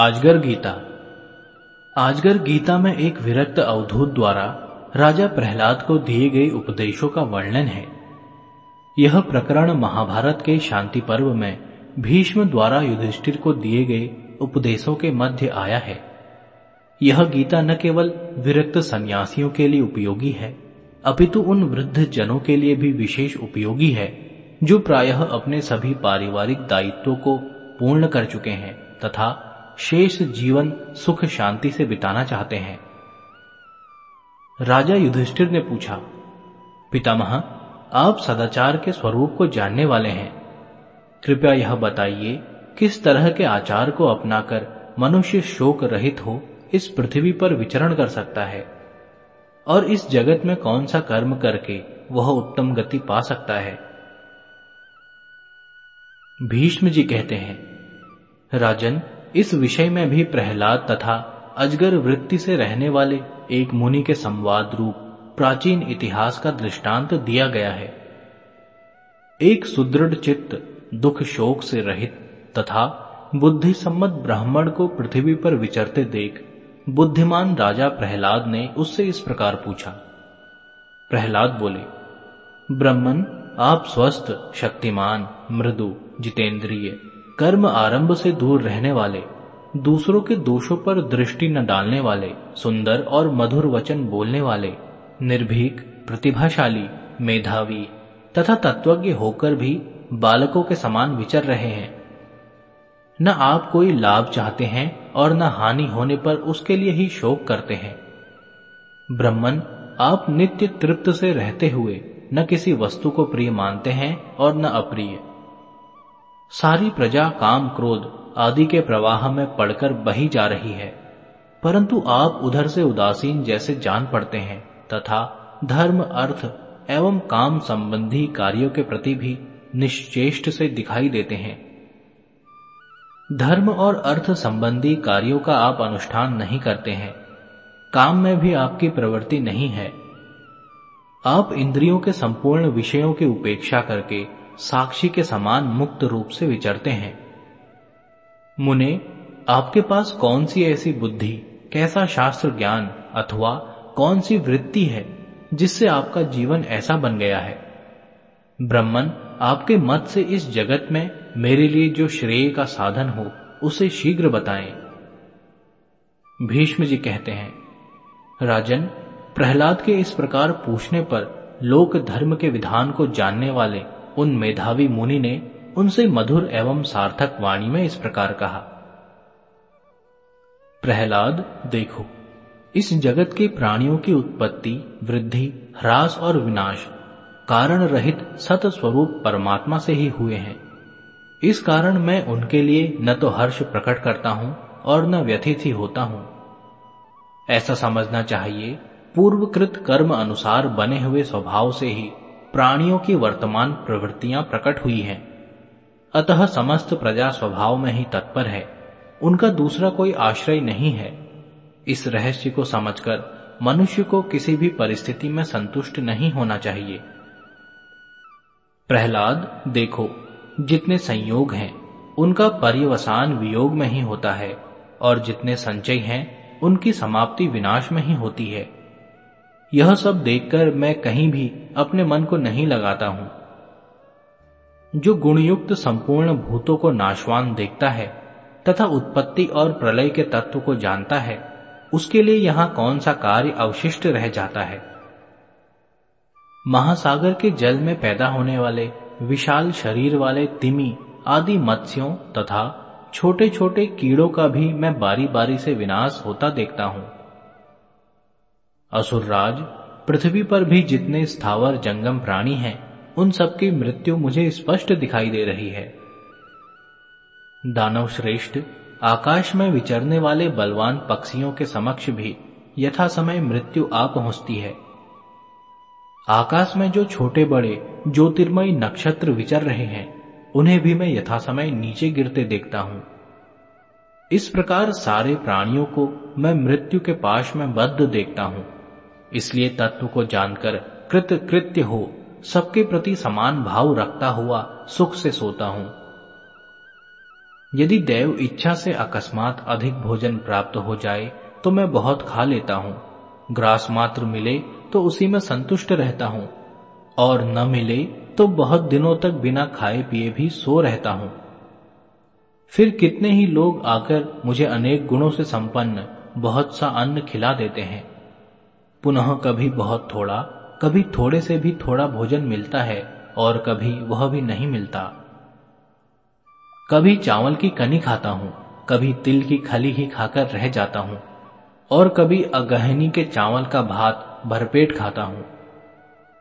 आजगर गीता। आजगर गीता में एक विरक्त अवधूत द्वारा राजा प्रहलाद को दिए गए उपदेशों का वर्णन है। यह प्रकरण महाभारत के शांति पर्व में भीष्म द्वारा युधिष्ठिर को दिए गए उपदेशों के मध्य आया है। यह गीता न केवल विरक्त सन्यासियों के लिए उपयोगी है, अपितु उन वृद्ध जनों के लिए भी विशेष उपयोगी है, जो प्रायः अपने सभी पारिवारिक दायित्वों को पूर्ण कर चुके हैं तथा शेष जीवन सुख शांति से बिताना चाहते हैं। राजा युधिष्ठिर ने पूछा, पितामह, आप सदाचार के स्वरूप को जानने वाले हैं। कृपया यह बताइए, किस तरह के आचार को अपनाकर मनुष्य शोक रहित हो, इस पृथ्वी पर विचरण कर सकता है? और इस जगत में कौन सा कर्म करके वह उत्तम गति पा सकता है? भीष्म जी कहते हैं, राजन इस विषय में भी प्रहलाद तथा अजगर वृत्ति से रहने वाले एक मुनि के संवाद रूप प्राचीन इतिहास का दृष्टांत दिया गया है। एक सुदृढ़ चित्त दुख शोक से रहित तथा बुद्धि सम्मत ब्राह्मण को पृथ्वी पर विचरते देख बुद्धिमान राजा प्रहलाद ने उससे इस प्रकार पूछा। प्रहलाद बोले ब्रह्मन आप स्वस्थ, शक्तिमान, मृदु, जितेंद्रिय कर्म आरंभ से दूर रहने वाले, दूसरों के दोषों पर दृष्टि न डालने वाले, सुंदर और मधुर वचन बोलने वाले, निर्भीक, प्रतिभाशाली, मेधावी तथा तत्वज्ञ होकर भी बालकों के समान विचर रहे हैं। न आप कोई लाभ चाहते हैं और न हानि होने पर उसके लिए ही शोक करते हैं। ब्रह्मन, आप नित्य तृप्त से रहते हुए न किसी वस्तु को प्रिय मानते हैं और न अप्रिय। सारी प्रजा काम क्रोध आदि के प्रवाह में पड़कर बही जा रही है। परंतु आप उधर से उदासीन जैसे जान पड़ते हैं, तथा धर्म, अर्थ एवं काम संबंधी कार्यों के प्रति भी निश्चेष्ट से दिखाई देते हैं। धर्म और अर्थ संबंधी कार्यों का आप अनुष्ठान नहीं करते हैं। काम में भी आपकी प्रवृत्ति नहीं है। आप इंद्रियों के संपूर्ण विषयों की उपेक्षा करके साक्षी के समान मुक्त रूप से विचरते हैं। मुने, आपके पास कौन सी ऐसी बुद्धि, कैसा शास्त्र ज्ञान अथवा कौन सी वृत्ति है, जिससे आपका जीवन ऐसा बन गया है? ब्रह्मन, आपके मत से इस जगत में मेरे लिए जो श्रेय का साधन हो, उसे शीघ्र बताएँ। भीष्म जी कहते हैं, राजन, प्रहलाद के इस प्रकार पूछने पर लोक धर्म के विधान को जानने वाले उन मेधावी मुनि ने उनसे मधुर एवं सार्थक वाणी में इस प्रकार कहा, प्रहलाद, देखो, इस जगत के प्राणियों की उत्पत्ति, वृद्धि, ह्रास और विनाश, कारण रहित सत स्वरूप परमात्मा से ही हुए हैं। इस कारण मैं उनके लिए न तो हर्ष प्रकट करता हूँ और न व्यथित ही होता हूँ। ऐसा समझना चाहिए, पूर्वकृत कर्म अनुसार बने हुए स्वभाव से ही प्राणियों की वर्तमान प्रवृत्तियाँ प्रकट हुई हैं। अतः समस्त प्रजा स्वभाव में ही तत्पर है। उनका दूसरा कोई आश्रय नहीं है। इस रहस्य को समझकर मनुष्य को किसी भी परिस्थिति में संतुष्ट नहीं होना चाहिए। प्रहलाद, देखो, जितने संयोग हैं, उनका पर्यवसान वियोग में ही होता है, और जितने संचय हैं, उनकी समाप्ति विनाश में ही होती है। यह सब देखकर मैं कहीं भी अपने मन को नहीं लगाता हूँ। जो गुणयुक्त संपूर्ण भूतों को नाशवान देखता है तथा उत्पत्ति और प्रलय के तत्व को जानता है, उसके लिए यहाँ कौन सा कार्य अवशिष्ट रह जाता है? महासागर के जल में पैदा होने वाले विशाल शरीर वाले तिमी आदि मत्स्यों तथा छोटे छोटे कीड़ों का भी मैं बारी बारी से विनाश होता देखता हूँ। असुरराज पृथ्वी पर भी जितने स्थावर जंगम प्राणी हैं, उन सबकी मृत्यु मुझे स्पष्ट दिखाई दे रही है। दानव श्रेष्ठ, आकाश में विचरने वाले बलवान पक्षियों के समक्ष भी यथा समय मृत्यु आ पहुँचती है। आकाश में जो छोटे बड़े, ज्योतिर्मयी नक्षत्र विचर रहे हैं, उन्हें भी मैं यथा समय नीचे गिरते देखता हूँ। इस प्रकार सारे प्राणियों को मैं मृत्यु के पाश में बद्ध देखता हूँ। इसलिए तत्व को जानकर कृत कृत्य हो, सबके प्रति समान भाव रखता हुआ सुख से सोता हूँ। यदि देव इच्छा से अकस्मात अधिक भोजन प्राप्त हो जाए तो मैं बहुत खा लेता हूँ। ग्रास मात्र मिले तो उसी में संतुष्ट रहता हूँ। और न मिले तो बहुत दिनों तक बिना खाए पिए भी सो रहता हूँ। फिर कितने ही लोग आकर मुझे अनेक गुणों से संपन्न, बहुत सा अन्न खिला देते हैं। पुनः कभी बहुत थोड़ा, कभी थोड़े से भी थोड़ा भोजन मिलता है और कभी वह भी नहीं मिलता। कभी चावल की कनी खाता हूँ, कभी तिल की खली ही खाकर रह जाता हूँ, और कभी अगहनी के चावल का भात भरपेट खाता हूँ।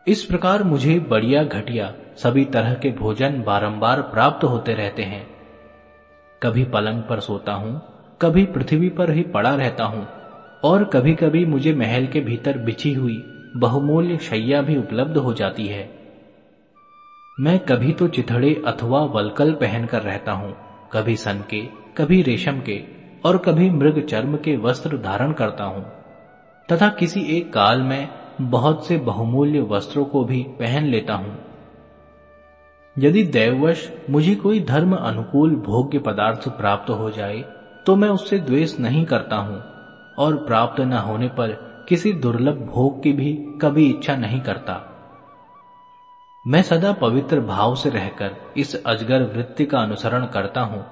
इस प्रकार मुझे बढ़िया घटिया सभी तरह के भोजन बारंबार प्राप्त होते रहते हैं। कभी पलंग पर सोता हूँ, कभी पृथ्वी पर ही पड़ा रहता हूँ और कभी कभी मुझे महल के भीतर बिछी हुई बहुमूल्य शैया भी उपलब्ध हो जाती है। मैं कभी तो चिथड़े अथवा वलकल पहनकर रहता हूँ, कभी सन के, कभी रेशम के, और कभी मृग चर्म के वस्त्र धारण करता हूँ। तथा किसी एक काल में बहुत से बहुमूल्य वस्त्रों को भी पहन लेता हूँ। यदि दैववश मुझे कोई धर्म अनुकूल भोग्य पदार्थ प्राप्त हो जाए तो मैं उससे द्वेष नहीं करता हूँ। और प्राप्त न होने पर किसी दुर्लभ भोग की भी कभी इच्छा नहीं करता। मैं सदा पवित्र भाव से रहकर इस अजगर वृत्ति का अनुसरण करता हूँ।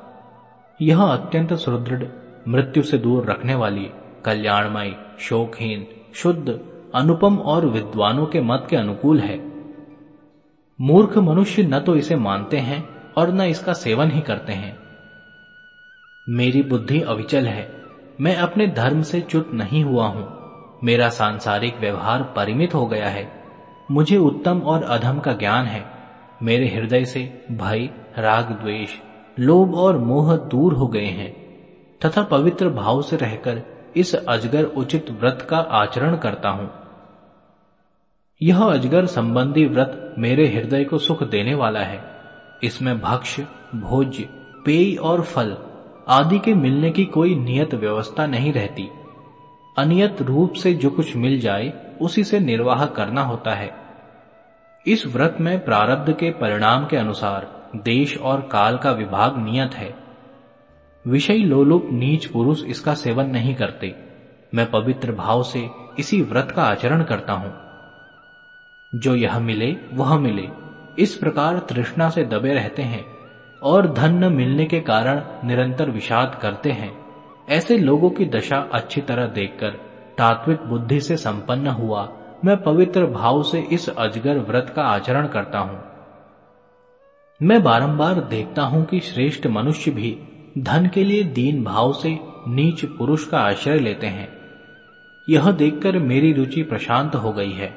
यह अत्यंत सुदृढ़, मृत्यु से दूर रखने वाली, कल्याणमयी, शोकहीन, शुद्ध, अनुपम और विद्वानों के मत के अनुकूल है। मूर्ख मनुष्य न तो इसे मानते हैं और न इसका सेवन ही करते हैं। मेरी बुद्धि अविचल है। मैं अपने धर्म से च्युत नहीं हुआ हूँ। मेरा सांसारिक व्यवहार परिमित हो गया है। मुझे उत्तम और अधम का ज्ञान है। मेरे हृदय से भय, राग, द्वेष, लोभ और मोह दूर हो गए हैं, तथा पवित्र भाव से रहकर इस अजगर उचित व्रत का आचरण करता हूँ। यह अजगर संबंधी व्रत मेरे हृदय को सुख देने वाला है। इसमें भक्ष भोज्य, पेय और फल आदि के मिलने की कोई नियत व्यवस्था नहीं रहती। अनियत रूप से जो कुछ मिल जाए, उसी से निर्वाह करना होता है। इस व्रत में प्रारब्ध के परिणाम के अनुसार देश और काल का विभाग नियत है। विषय लोलुप नीच पुरुष इसका सेवन नहीं करते। मैं पवित्र भाव से इसी व्रत का आचरण करता हूँ। जो यह मिले, वह मिले। इस प्रकार तृष्णा से दबे रहते हैं। और धन न मिलने के कारण निरंतर विषाद करते हैं। ऐसे लोगों की दशा अच्छी तरह देखकर तात्विक बुद्धि से संपन्न हुआ, मैं पवित्र भाव से इस अजगर व्रत का आचरण करता हूँ। मैं बारंबार देखता हूँ कि श्रेष्ठ मनुष्य भी धन के लिए दीन भाव से नीच पुरुष का आश्रय लेते हैं। यह देखकर मेरी रुचि प्रशांत हो गई है।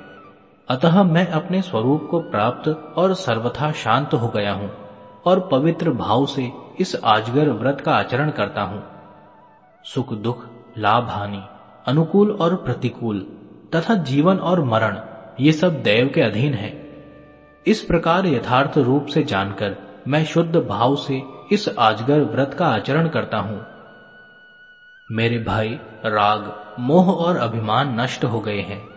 अतः मैं अपने स्वरूप को प्राप्त और सर्वथा शांत हो गया हूँ। और पवित्र भाव से इस आजगर व्रत का आचरण करता हूँ। सुख दुख, लाभ हानि, अनुकूल और प्रतिकूल, तथा जीवन और मरण, ये सब दैव के अधीन है। इस प्रकार यथार्थ रूप से जानकर मैं शुद्ध भाव से इस आजगर व्रत का आचरण करता हूँ। मेरे भाई, राग, मोह और अभिमान नष्ट हो गए हैं।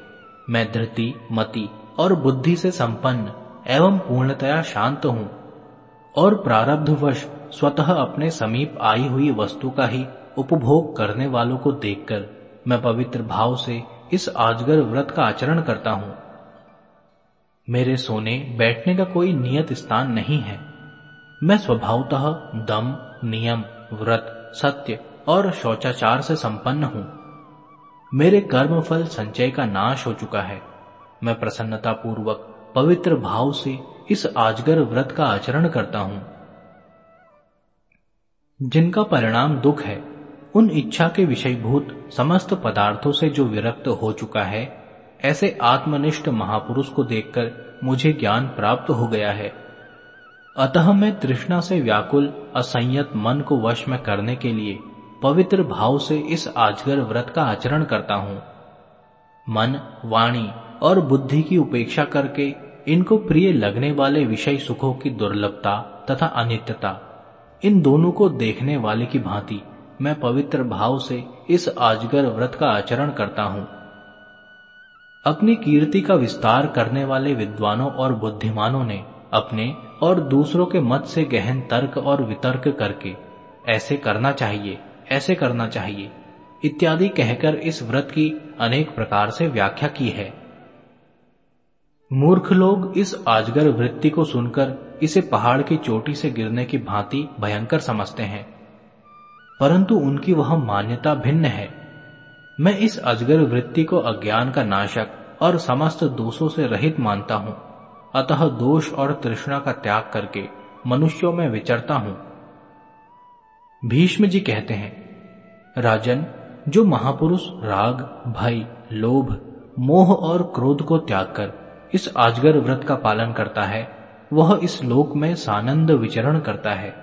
मैं धृति, मति और बुद्धि से संपन्न एवं पूर्णतया शांत हूँ। और प्रारब्धवश स्वतः अपने समीप आई हुई वस्तु का ही उपभोग करने वालों को देखकर मैं पवित्र भाव से इस आजगर व्रत का आचरण करता हूँ। मेरे सोने बैठने का कोई नियत स्थान नहीं है। मैं स्वभावतः दम, नियम, व्रत, सत्य और शौचाचार से संपन्न हूँ। मेरे कर्म फल संचय का नाश हो चुका है। मैं प्रसन्नता पूर्वक पवित्र भाव से इस आजगर व्रत का आचरण करता हूँ। जिनका परिणाम दुख है, उन इच्छा के विषयभूत समस्त पदार्थों से जो विरक्त हो चुका है, ऐसे आत्मनिष्ठ महापुरुष को देखकर मुझे ज्ञान प्राप्त हो गया है। अतः मैं तृष्णा से व्याकुल, असंयत मन को वश में करने के लिए पवित्र भाव से इस आजगर व्रत का आचरण करता हूँ। मन, वाणी और बुद्धि की उपेक्षा करके इनको प्रिय लगने वाले विषय सुखों की दुर्लभता तथा अनित्यता, इन दोनों को देखने वाले की भांति मैं पवित्र भाव से इस आजगर व्रत का आचरण करता हूँ। अपनी कीर्ति का विस्तार करने वाले विद्वानों और बुद्धिमानों ने अपने और दूसरों के मत से गहन तर्क और वितर्क करके ऐसे करना चाहिए, ऐसे करना चाहिए, इत्यादि कहकर इस व्रत की अनेक प्रकार से व्याख्या की है। मूर्ख लोग इस आजगर वृत्ति को सुनकर इसे पहाड़ की चोटी से गिरने की भांति भयंकर समझते हैं। परंतु उनकी वह मान्यता भिन्न है। मैं इस अजगर वृत्ति को अज्ञान का नाशक और समस्त दोषों से रहित मानता हूँ। अतः दोष और तृष्णा का त्याग करके मनुष्यों में विचरता हूँ। भीष्म जी कहते हैं, राजन, जो महापुरुष राग, भय, लोभ, मोह और क्रोध को त्याग कर इस आजगर व्रत का पालन करता है, वह इस लोक में सानंद विचरण करता है।